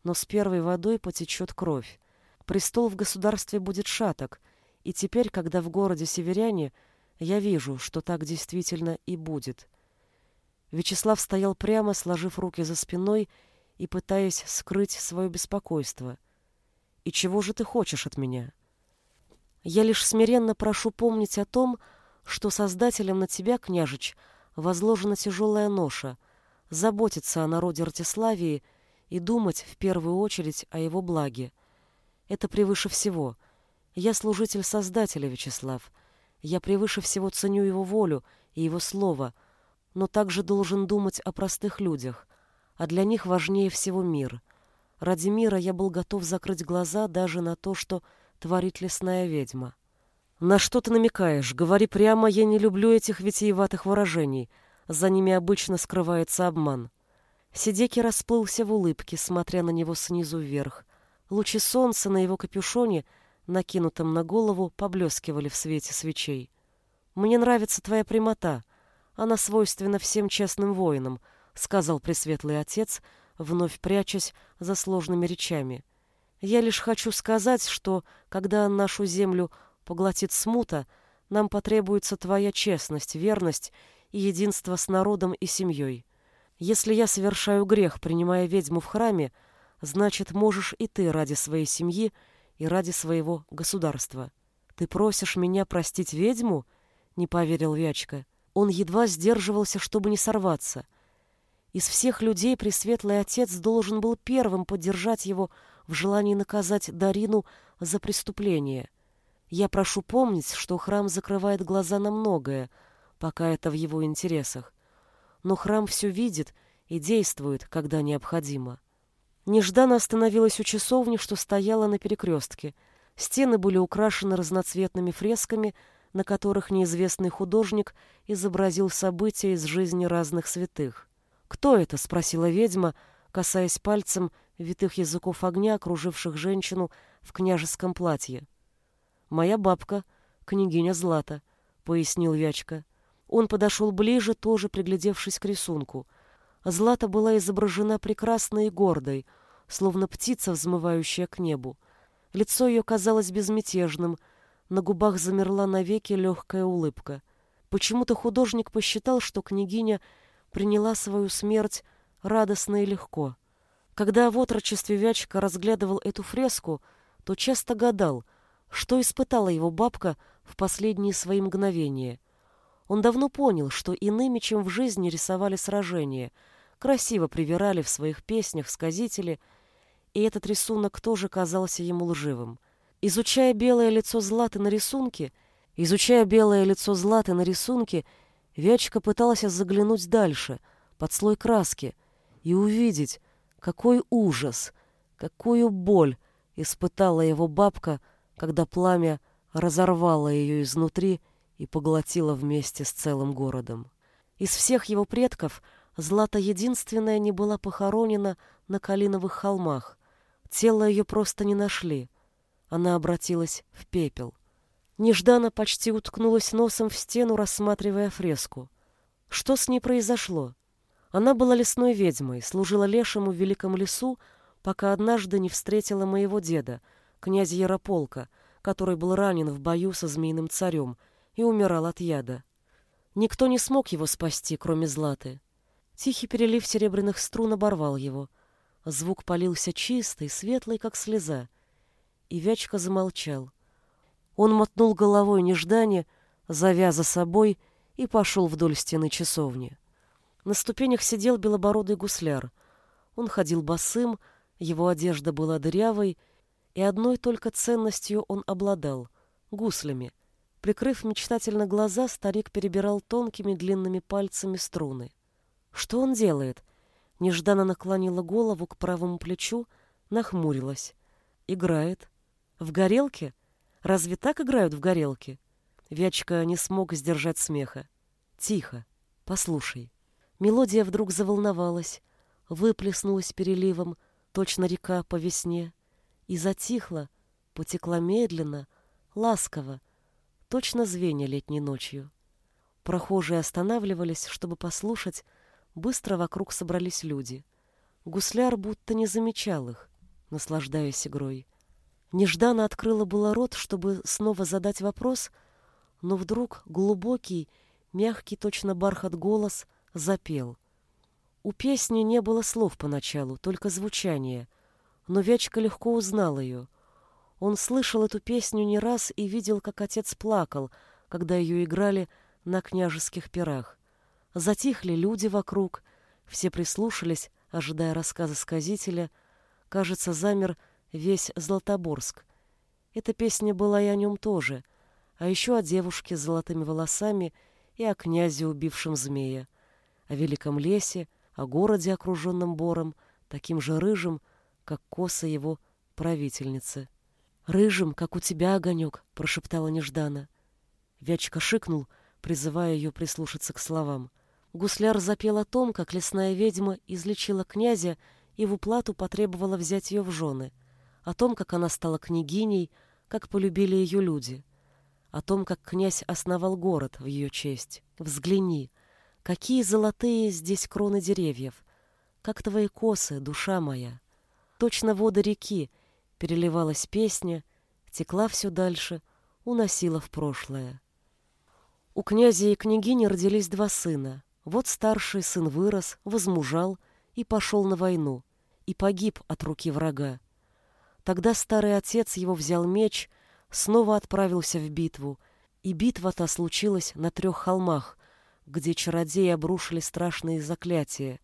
но с первой водой потечет кровь. Престол в государстве будет шаток, и теперь, когда в городе северяне — я вижу, что так действительно и будет. Вячеслав стоял прямо, сложив руки за спиной и пытаясь скрыть свое беспокойство. «И чего же ты хочешь от меня?» «Я лишь смиренно прошу помнить о том, что Создателем на тебя, княжич, возложена тяжелая ноша, заботиться о народе Ратиславии и думать в первую очередь о его благе. Это превыше всего. Я служитель Создателя, Вячеслав, — я превыше всего ценю его волю и его слово, но также должен думать о простых людях, а для них важнее всего мир. Ради мира я был готов закрыть глаза даже на то, что творит лесная ведьма. На что ты намекаешь? Говори прямо, я не люблю этих витиеватых выражений. За ними обычно скрывается обман. Сидеки расплылся в улыбке, смотря на него снизу вверх. Лучи солнца на его капюшоне — накинутом на голову, поблескивали в свете свечей. «Мне нравится твоя прямота. Она свойственна всем честным воинам», — сказал Пресветлый Отец, вновь прячась за сложными речами. «Я лишь хочу сказать, что, когда нашу землю поглотит смута, нам потребуется твоя честность, верность и единство с народом и семьей. Если я совершаю грех, принимая ведьму в храме, значит, можешь и ты ради своей семьи и ради своего государства. Ты просишь меня простить ведьму? Не поверил Вячка. Он едва сдерживался, чтобы не сорваться. Из всех людей Пресветлый Отец должен был первым поддержать его в желании наказать Дарину за преступление. Я прошу помнить, что храм закрывает глаза на многое, пока это в его интересах. Но храм все видит и действует, когда необходимо. Нежданно остановилась у часовни, что стояла на перекрестке. Стены были украшены разноцветными фресками, на которых неизвестный художник изобразил события из жизни разных святых. «Кто это?» — спросила ведьма, касаясь пальцем витых языков огня, окруживших женщину в княжеском платье. «Моя бабка, княгиня Злата», — пояснил Вячка. Он подошел ближе, тоже приглядевшись к рисунку — Злата была изображена прекрасной и гордой, словно птица, взмывающая к небу. Лицо ее казалось безмятежным, на губах замерла навеки легкая улыбка. Почему-то художник посчитал, что княгиня приняла свою смерть радостно и легко. Когда в отрочестве Вячка разглядывал эту фреску, то часто гадал, что испытала его бабка в последние свои мгновения. Он давно понял, что иными, чем в жизни рисовали сражения — красиво привирали в своих песнях сказители, и этот рисунок тоже казался ему лживым. Изучая белое лицо Златы на рисунке, изучая белое лицо Златы на рисунке, Вячка пыталась заглянуть дальше, под слой краски, и увидеть, какой ужас, какую боль испытала его бабка, когда пламя разорвало ее изнутри и поглотило вместе с целым городом. Из всех его предков Злата единственная не была похоронена на Калиновых холмах. Тело ее просто не нашли. Она обратилась в пепел. Неждана почти уткнулась носом в стену, рассматривая фреску. Что с ней произошло? Она была лесной ведьмой, служила лешему в великом лесу, пока однажды не встретила моего деда, князя Ярополка, который был ранен в бою со змеиным царем и умирал от яда. Никто не смог его спасти, кроме Златы. Тихий перелив серебряных струн оборвал его. Звук полился чистый, светлый, как слеза. И Вячка замолчал. Он мотнул головой неждание, завя за собой, и пошел вдоль стены часовни. На ступенях сидел белобородый гусляр. Он ходил босым, его одежда была дырявой, и одной только ценностью он обладал — гуслями. Прикрыв мечтательно глаза, старик перебирал тонкими длинными пальцами струны. Что он делает? Нежданно наклонила голову к правому плечу, нахмурилась. Играет. В горелке? Разве так играют в горелке? Вячка не смог сдержать смеха. Тихо. Послушай. Мелодия вдруг заволновалась, выплеснулась переливом, точно река по весне, и затихла, потекла медленно, ласково, точно звенья летней ночью. Прохожие останавливались, чтобы послушать, быстро вокруг собрались люди. Гусляр будто не замечал их, наслаждаясь игрой. Нежданно открыла было рот, чтобы снова задать вопрос, но вдруг глубокий, мягкий точно бархат голос запел. У песни не было слов поначалу, только звучание, но Вячка легко узнал ее. Он слышал эту песню не раз и видел, как отец плакал, когда ее играли на княжеских пирах. Затихли люди вокруг, все прислушались, ожидая рассказа сказителя. Кажется, замер весь Златоборск. Эта песня была и о нем тоже, а еще о девушке с золотыми волосами и о князе, убившем змея о великом лесе, о городе, окруженном бором, таким же рыжим, как коса его правительницы. «Рыжим, как у тебя, огонек», — прошептала Неждана. Вячка шикнул, призывая ее прислушаться к словам. Гусляр запел о том, как лесная ведьма излечила князя и в уплату потребовала взять ее в жены, о том, как она стала княгиней, как полюбили ее люди, о том, как князь основал город в ее честь. «Взгляни», Какие золотые здесь кроны деревьев, как твои косы, душа моя. Точно воды реки переливалась песня, текла все дальше, уносила в прошлое. У князя и княгини родились два сына. Вот старший сын вырос, возмужал и пошел на войну, и погиб от руки врага. Тогда старый отец его взял меч, снова отправился в битву, и битва-то случилась на трех холмах, где чародеи обрушили страшные заклятия,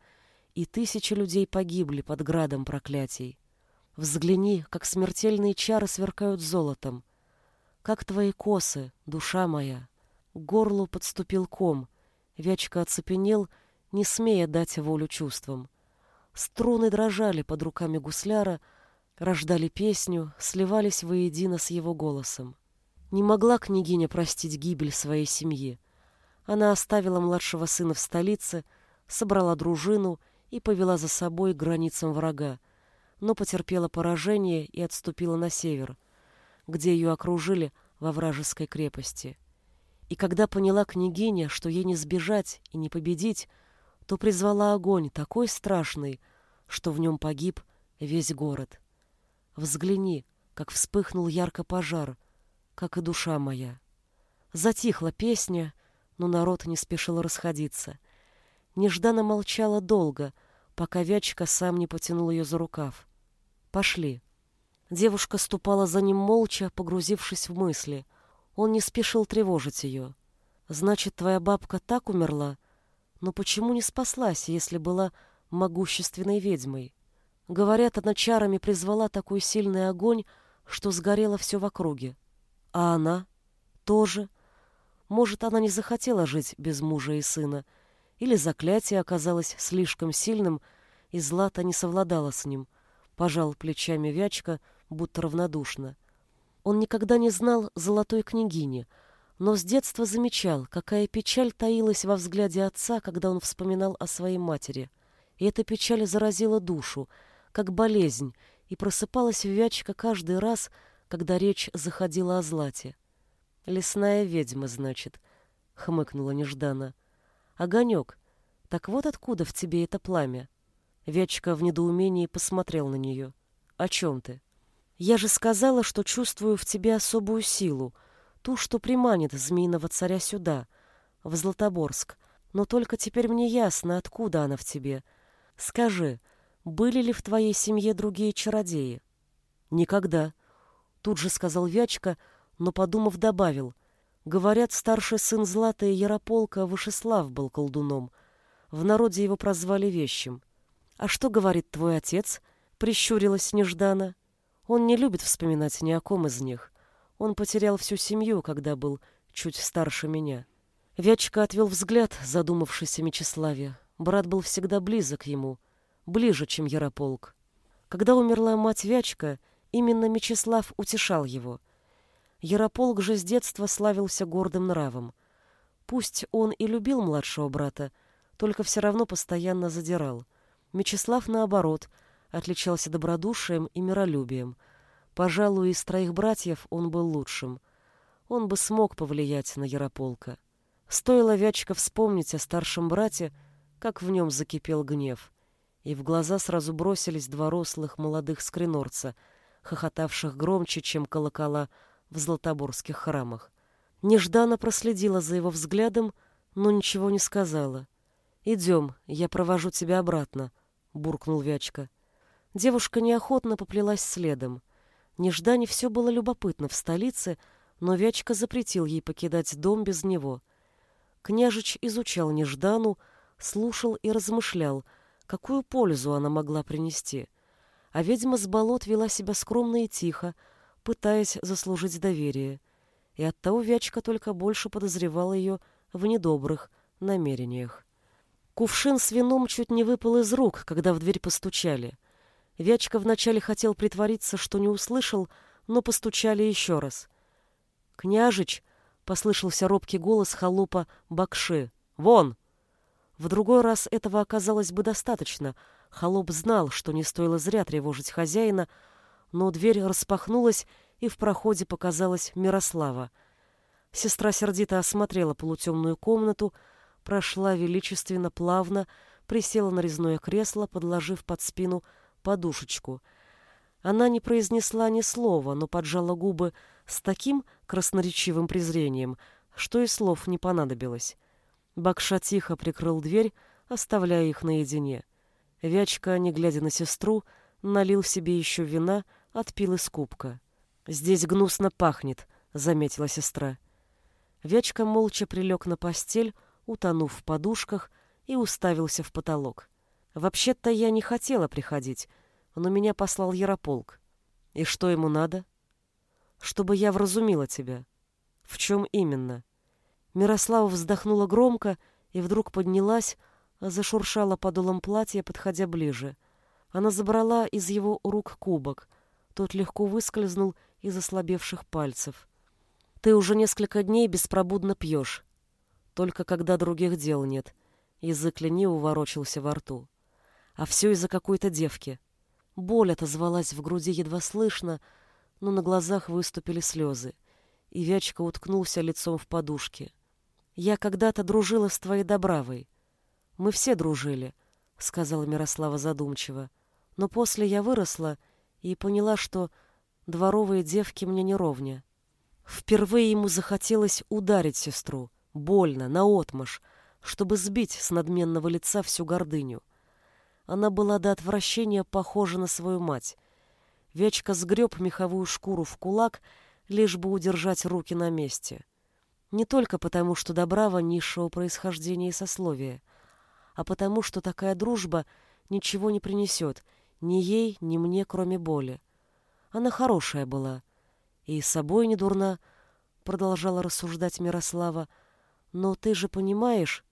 и тысячи людей погибли под градом проклятий. Взгляни, как смертельные чары сверкают золотом. Как твои косы, душа моя. К горлу подступил ком. Вячка оцепенел, не смея дать волю чувствам. Струны дрожали под руками гусляра, рождали песню, сливались воедино с его голосом. Не могла княгиня простить гибель своей семьи. Она оставила младшего сына в столице, собрала дружину и повела за собой к границам врага, но потерпела поражение и отступила на север, где ее окружили во вражеской крепости. И когда поняла княгиня, что ей не сбежать и не победить, то призвала огонь такой страшный, что в нем погиб весь город. Взгляни, как вспыхнул ярко пожар, как и душа моя. Затихла песня, но народ не спешил расходиться. Нежданно молчала долго, пока Вячка сам не потянул ее за рукав. «Пошли». Девушка ступала за ним молча, погрузившись в мысли. Он не спешил тревожить ее. «Значит, твоя бабка так умерла? Но почему не спаслась, если была могущественной ведьмой? Говорят, она чарами призвала такой сильный огонь, что сгорело все в округе. А она? Тоже?» Может, она не захотела жить без мужа и сына, Или заклятие оказалось слишком сильным, и Злата не совладала с ним. Пожал плечами Вячка, будто равнодушно. Он никогда не знал золотой княгини, но с детства замечал, какая печаль таилась во взгляде отца, когда он вспоминал о своей матери. И эта печаль заразила душу, как болезнь, и просыпалась Вячка каждый раз, когда речь заходила о Злате. «Лесная ведьма, значит», — хмыкнула нежданно. «Огонек, так вот откуда в тебе это пламя?» Вячка в недоумении посмотрел на нее. «О чем ты?» «Я же сказала, что чувствую в тебе особую силу, ту, что приманит змеиного царя сюда, в Златоборск. Но только теперь мне ясно, откуда она в тебе. Скажи, были ли в твоей семье другие чародеи?» «Никогда», — тут же сказал Вячка, но, подумав, добавил. «Говорят, старший сын Злата и Ярополка Вышеслав был колдуном. В народе его прозвали Вещим. «А что говорит твой отец?» — прищурилась Неждана. «Он не любит вспоминать ни о ком из них. Он потерял всю семью, когда был чуть старше меня». Вячка отвел взгляд, задумавшись о Мечиславе. Брат был всегда близок ему, ближе, чем Ярополк. Когда умерла мать Вячка, именно Мечислав утешал его. Ярополк же с детства славился гордым нравом. Пусть он и любил младшего брата, только все равно постоянно задирал. Мечислав, наоборот, отличался добродушием и миролюбием. Пожалуй, из троих братьев он был лучшим. Он бы смог повлиять на Ярополка. Стоило Вячка вспомнить о старшем брате, как в нем закипел гнев, и в глаза сразу бросились два рослых молодых скринорца, хохотавших громче, чем колокола в златоборских храмах. Нежданно проследила за его взглядом, но ничего не сказала — «Идем, я провожу тебя обратно», — буркнул Вячка. Девушка неохотно поплелась следом. Неждане все было любопытно в столице, но Вячка запретил ей покидать дом без него. Княжич изучал Неждану, слушал и размышлял, какую пользу она могла принести. А ведьма с болот вела себя скромно и тихо, пытаясь заслужить доверие. И оттого Вячка только больше подозревал ее в недобрых намерениях. Кувшин с вином чуть не выпал из рук, когда в дверь постучали. Вячка вначале хотел притвориться, что не услышал, но постучали еще раз. «Княжич!» — послышался робкий голос холопа Бакши. «Вон!» В другой раз этого оказалось бы достаточно. Холоп знал, что не стоило зря тревожить хозяина, но дверь распахнулась, и в проходе показалась Мирослава. Сестра сердито осмотрела полутемную комнату, прошла величественно, плавно, присела на резное кресло, подложив под спину подушечку. Она не произнесла ни слова, но поджала губы с таким красноречивым презрением, что и слов не понадобилось. Бакша тихо прикрыл дверь, оставляя их наедине. Вячка, не глядя на сестру, налил себе еще вина, отпил из кубка. «Здесь гнусно пахнет», — заметила сестра. Вячка молча прилег на постель, утонув в подушках, и уставился в потолок. Вообще-то я не хотела приходить, но меня послал Ярополк. И что ему надо? Чтобы я вразумила тебя. В чем именно? Мирослава вздохнула громко и вдруг поднялась, зашуршала подолом платья, подходя ближе. Она забрала из его рук кубок. Тот легко выскользнул из ослабевших пальцев. «Ты уже несколько дней беспробудно пьешь только когда других дел нет. Язык лениво ворочался во рту. А все из-за какой-то девки. Боль отозвалась в груди едва слышно, но на глазах выступили слезы, и Вячка уткнулся лицом в подушки. «Я когда-то дружила с твоей Добравой. Мы все дружили», — сказала Мирослава задумчиво. «Но после я выросла и поняла, что дворовые девки мне не ровня. Впервые ему захотелось ударить сестру — больно, наотмашь, чтобы сбить с надменного лица всю гордыню. Она была до отвращения похожа на свою мать. Вячка сгреб меховую шкуру в кулак, лишь бы удержать руки на месте. Не только потому, что Добрава низшего происхождения и сословия, а потому, что такая дружба ничего не принесет ни ей, ни мне, кроме боли. Она хорошая была, и собой не дурна, продолжала рассуждать Мирослава, но ты же понимаешь,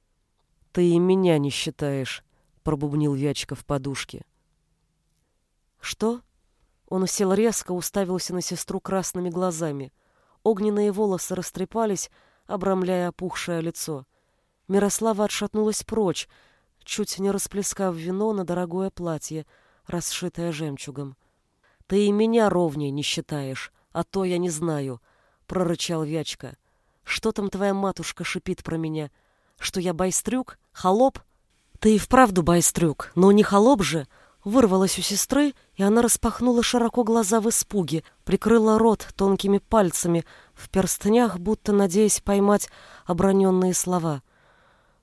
Ты и меня не считаешь, пробубнил Вячка в подушке. Что? Он сел резко, уставился на сестру красными глазами. Огненные волосы растрепались, обрамляя опухшее лицо. Мирослава отшатнулась прочь, чуть не расплескав вино на дорогое платье, расшитое жемчугом. «Ты и меня ровнее не считаешь, а то я не знаю», — прорычал Вячка. «Что там твоя матушка шипит про меня? Что я байстрюк? Холоп?» «Ты и вправду байстрюк, но не холоп же!» Вырвалась у сестры, и она распахнула широко глаза в испуге, прикрыла рот тонкими пальцами, в перстнях, будто надеясь поймать оброненные слова.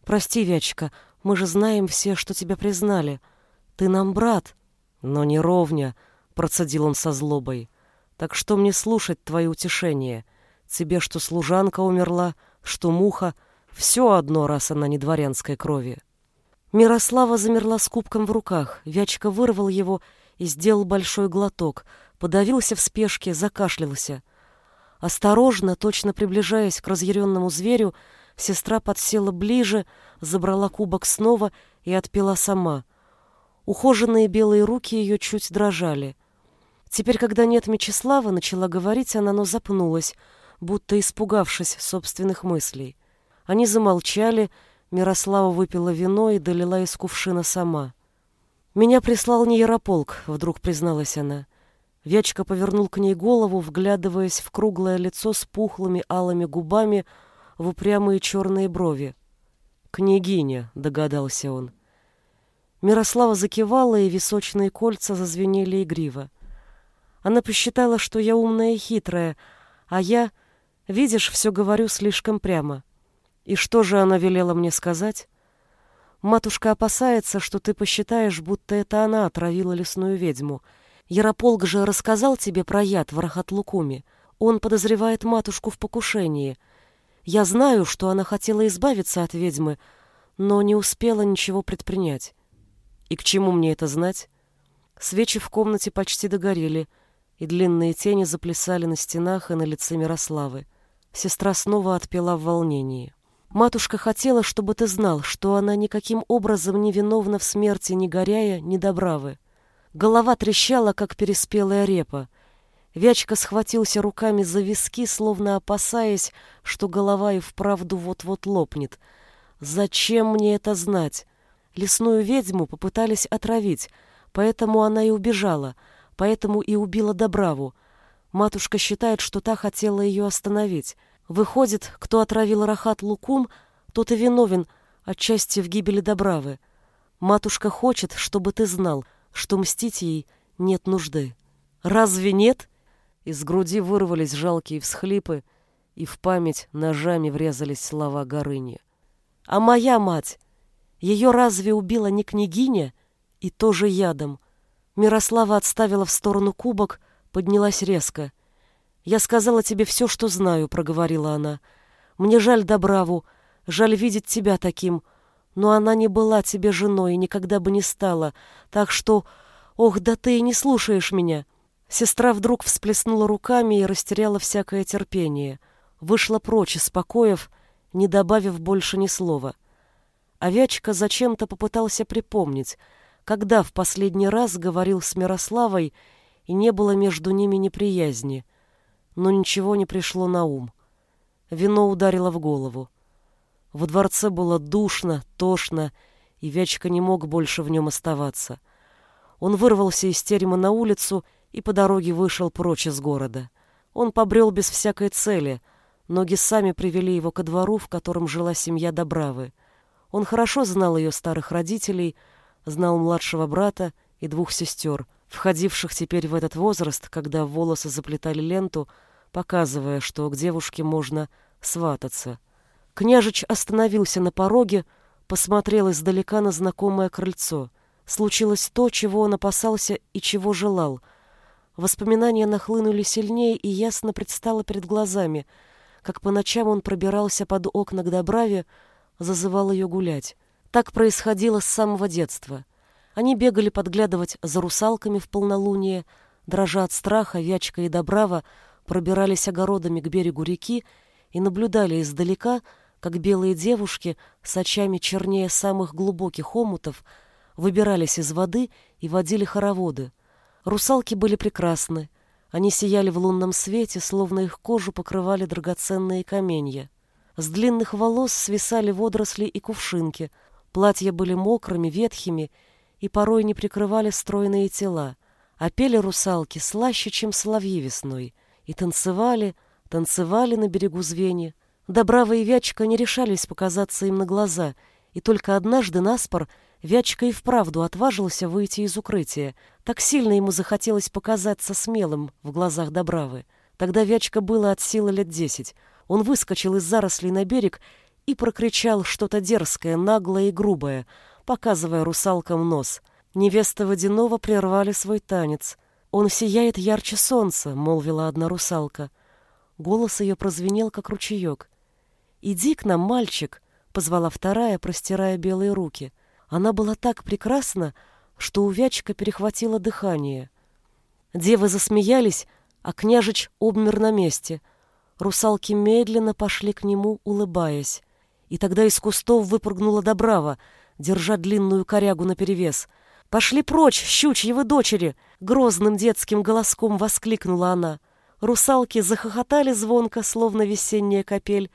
«Прости, Вячка, мы же знаем все, что тебя признали. Ты нам брат». «Но не ровня», — процедил он со злобой. «Так что мне слушать твои утешения? Тебе что служанка умерла, что муха, все одно, раз она не дворянской крови». Мирослава замерла с кубком в руках. Вячка вырвал его и сделал большой глоток. Подавился в спешке, закашлялся. Осторожно, точно приближаясь к разъяренному зверю, сестра подсела ближе, забрала кубок снова и отпила сама. Ухоженные белые руки ее чуть дрожали. Теперь, когда нет Мечислава, начала говорить она, но запнулась, будто испугавшись собственных мыслей. Они замолчали, Мирослава выпила вино и долила из кувшина сама. «Меня прислал не Ярополк», — вдруг призналась она. Вячка повернул к ней голову, вглядываясь в круглое лицо с пухлыми алыми губами в упрямые черные брови. «Княгиня», — догадался он. Мирослава закивала, и височные кольца зазвенели игриво. Она посчитала, что я умная и хитрая, а я, видишь, все говорю слишком прямо. И что же она велела мне сказать? Матушка опасается, что ты посчитаешь, будто это она отравила лесную ведьму. Ярополк же рассказал тебе про яд в Рахатлукуме. Он подозревает матушку в покушении. Я знаю, что она хотела избавиться от ведьмы, но не успела ничего предпринять. И к чему мне это знать? Свечи в комнате почти догорели, и длинные тени заплясали на стенах и на лице Мирославы. Сестра снова отпела в волнении. Матушка хотела, чтобы ты знал, что она никаким образом не виновна в смерти ни Горяя, ни Добравы. Голова трещала, как переспелая репа. Вячка схватился руками за виски, словно опасаясь, что голова и вправду вот-вот лопнет. «Зачем мне это знать?» Лесную ведьму попытались отравить, поэтому она и убежала, поэтому и убила Добраву. Матушка считает, что та хотела ее остановить — Выходит, кто отравил Рахат Лукум, тот и виновен отчасти в гибели Добравы. Матушка хочет, чтобы ты знал, что мстить ей нет нужды. Разве нет? Из груди вырвались жалкие всхлипы, и в память ножами врезались слова Горыни. А моя мать, ее разве убила не княгиня и тоже ядом? Мирослава отставила в сторону кубок, поднялась резко — «Я сказала тебе все, что знаю», — проговорила она. «Мне жаль Добраву, жаль видеть тебя таким, но она не была тебе женой и никогда бы не стала, так что... Ох, да ты и не слушаешь меня!» Сестра вдруг всплеснула руками и растеряла всякое терпение. Вышла прочь из покоев, не добавив больше ни слова. Овячка зачем-то попытался припомнить, когда в последний раз говорил с Мирославой, и не было между ними неприязни — но ничего не пришло на ум. Вино ударило в голову. Во дворце было душно, тошно, и Вячка не мог больше в нем оставаться. Он вырвался из терема на улицу и по дороге вышел прочь из города. Он побрел без всякой цели, ноги сами привели его ко двору, в котором жила семья Добравы. Он хорошо знал ее старых родителей, знал младшего брата и двух сестер, входивших теперь в этот возраст, когда волосы заплетали ленту, показывая, что к девушке можно свататься. Княжич остановился на пороге, посмотрел издалека на знакомое крыльцо. Случилось то, чего он опасался и чего желал. Воспоминания нахлынули сильнее, и ясно предстало перед глазами, как по ночам он пробирался под окна к Добраве, зазывал ее гулять. Так происходило с самого детства. Они бегали подглядывать за русалками в полнолуние, дрожа от страха, Вячка и Добрава пробирались огородами к берегу реки и наблюдали издалека, как белые девушки с очами чернее самых глубоких омутов выбирались из воды и водили хороводы. Русалки были прекрасны. Они сияли в лунном свете, словно их кожу покрывали драгоценные каменья. С длинных волос свисали водоросли и кувшинки. Платья были мокрыми, ветхими и порой не прикрывали стройные тела. А пели русалки слаще, чем соловьи весной. И танцевали, танцевали на берегу звени. Добрава и Вячка не решались показаться им на глаза, и только однажды наспор Вячка и вправду отважился выйти из укрытия. Так сильно ему захотелось показаться смелым в глазах Добравы. Тогда Вячка было от силы лет десять. Он выскочил из зарослей на берег и прокричал что-то дерзкое, наглое и грубое, показывая русалкам нос. Невеста Водянова прервали свой танец. «Он сияет ярче солнца», — молвила одна русалка. Голос ее прозвенел, как ручеек. «Иди к нам, мальчик!» — позвала вторая, простирая белые руки. Она была так прекрасна, что у Вячка перехватило дыхание. Девы засмеялись, а княжич обмер на месте. Русалки медленно пошли к нему, улыбаясь. И тогда из кустов выпрыгнула Добрава, держа длинную корягу наперевес. «Пошли прочь, щучьи вы дочери!» — грозным детским голоском воскликнула она. Русалки захохотали звонко, словно весенняя капель,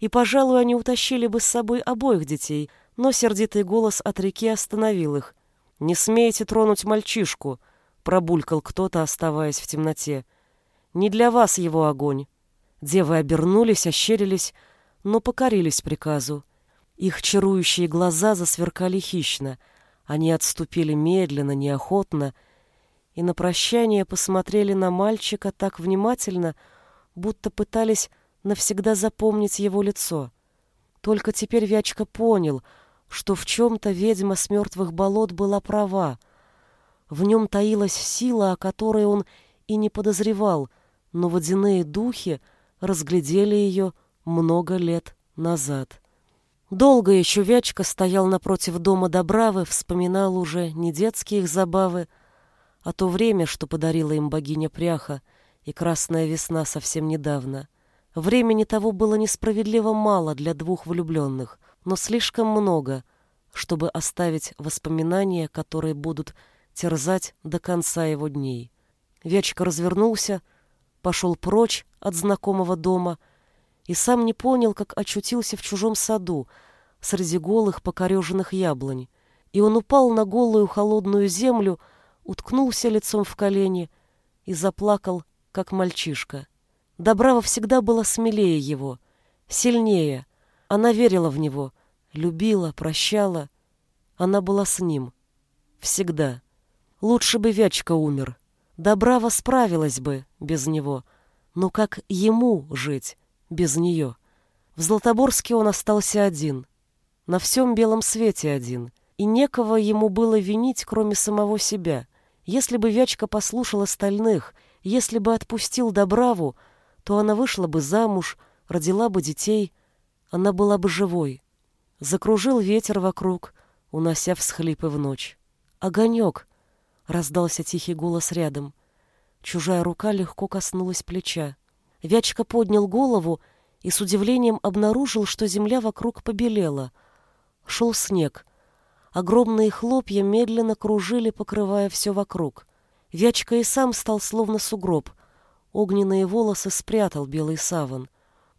и, пожалуй, они утащили бы с собой обоих детей, но сердитый голос от реки остановил их. «Не смейте тронуть мальчишку», — пробулькал кто-то, оставаясь в темноте. «Не для вас его огонь». Девы обернулись, ощерились, но покорились приказу. Их чарующие глаза засверкали хищно. Они отступили медленно, неохотно, и на прощание посмотрели на мальчика так внимательно, будто пытались навсегда запомнить его лицо. Только теперь Вячка понял, что в чем-то ведьма с мертвых болот была права. В нем таилась сила, о которой он и не подозревал, но водяные духи разглядели ее много лет назад. Долго еще Вячка стоял напротив дома Добравы, вспоминал уже не детские их забавы, а то время, что подарила им богиня Пряха и красная весна совсем недавно. Времени того было несправедливо мало для двух влюбленных, но слишком много, чтобы оставить воспоминания, которые будут терзать до конца его дней. Вячка развернулся, пошел прочь от знакомого дома и сам не понял, как очутился в чужом саду среди голых покореженных яблонь. И он упал на голую холодную землю, уткнулся лицом в колени и заплакал, как мальчишка. Добрава всегда была смелее его, сильнее. Она верила в него, любила, прощала. Она была с ним. Всегда. Лучше бы Вячка умер. Добрава справилась бы без него. Но как ему жить без нее? В Златоборске он остался один. На всем белом свете один. И некого ему было винить, кроме самого себя. Если бы Вячка послушал остальных, если бы отпустил Добраву, то она вышла бы замуж, родила бы детей, она была бы живой. Закружил ветер вокруг, унося всхлипы в ночь. «Огонек!» — раздался тихий голос рядом. Чужая рука легко коснулась плеча. Вячка поднял голову и с удивлением обнаружил, что земля вокруг побелела. Шел снег. Огромные хлопья медленно кружили, покрывая все вокруг. Вячка и сам стал словно сугроб — Огненные волосы спрятал белый саван.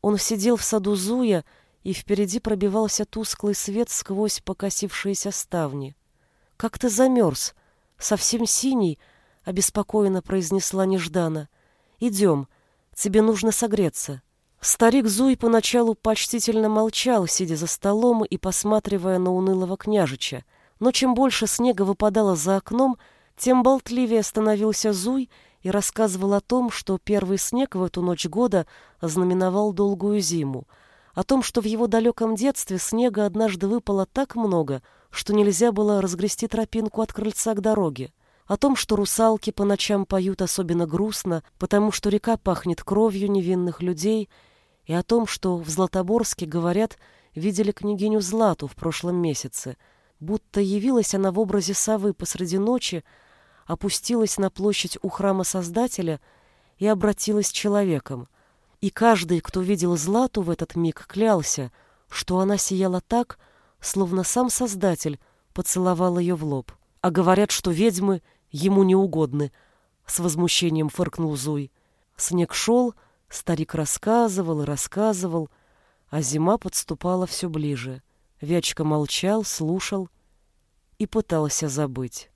Он сидел в саду Зуя, и впереди пробивался тусклый свет сквозь покосившиеся ставни. «Как ты замерз? Совсем синий?» — обеспокоенно произнесла Неждана. «Идем, тебе нужно согреться». Старик Зуй поначалу почтительно молчал, сидя за столом и посматривая на унылого княжича. Но чем больше снега выпадало за окном, тем болтливее становился Зуй — и рассказывал о том, что первый снег в эту ночь года ознаменовал долгую зиму, о том, что в его далеком детстве снега однажды выпало так много, что нельзя было разгрести тропинку от крыльца к дороге, о том, что русалки по ночам поют особенно грустно, потому что река пахнет кровью невинных людей, и о том, что в Златоборске, говорят, видели княгиню Злату в прошлом месяце, будто явилась она в образе совы посреди ночи, опустилась на площадь у храма Создателя и обратилась человеком. И каждый, кто видел Злату в этот миг, клялся, что она сияла так, словно сам Создатель поцеловал ее в лоб. А говорят, что ведьмы ему не угодны, с возмущением фыркнул Зуй. Снег шел, старик рассказывал и рассказывал, а зима подступала все ближе. Вячка молчал, слушал и пытался забыть.